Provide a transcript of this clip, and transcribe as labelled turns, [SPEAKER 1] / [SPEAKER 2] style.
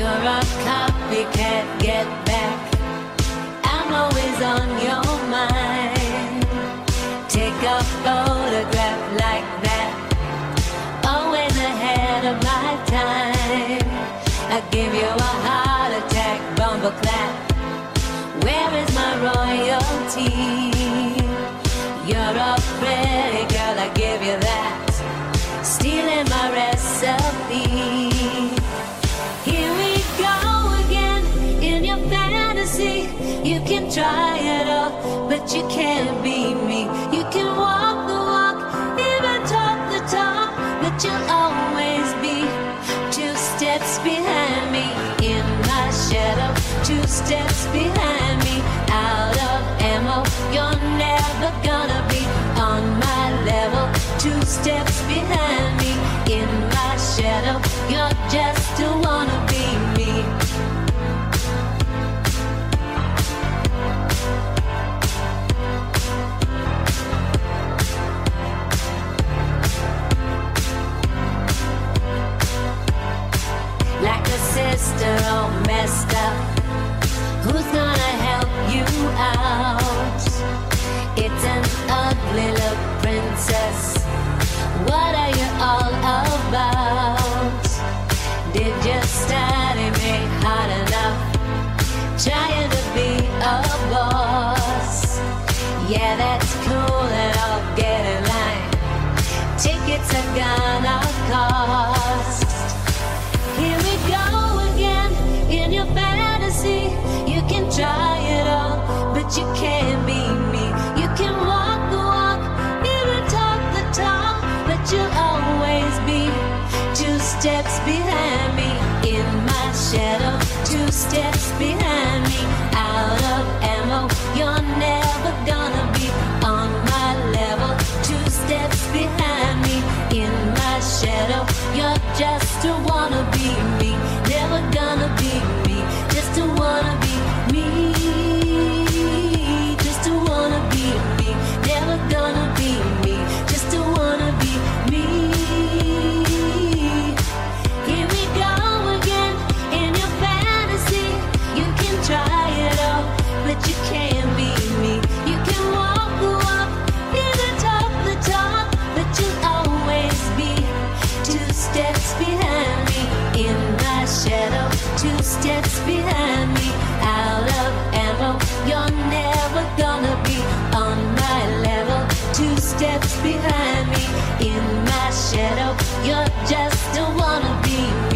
[SPEAKER 1] copycat get back. I'm always on your mind. Take a photograph like that. Always ahead of my time. I give you a heart attack, bumble clap. Where is my royalty? You're a pretty girl, I give you that. Stealing but you can't be me. You can walk the walk, even talk the talk, but you'll always be two steps behind me. In my shadow, two steps behind me. Out of ammo, you're never gonna be on my level. Two steps behind me. In my shadow, you're just a wanna Are gonna cost. Here we go again in your fantasy. You can try it all, but you can't be me. You can walk the walk, even talk the talk, but you'll always be two steps behind me. In my shadow, two steps behind me. Out of ammo, shadow, two steps behind me, out of ammo. You're never gonna be on my level, two steps behind me, in my shadow. You're just a wannabe.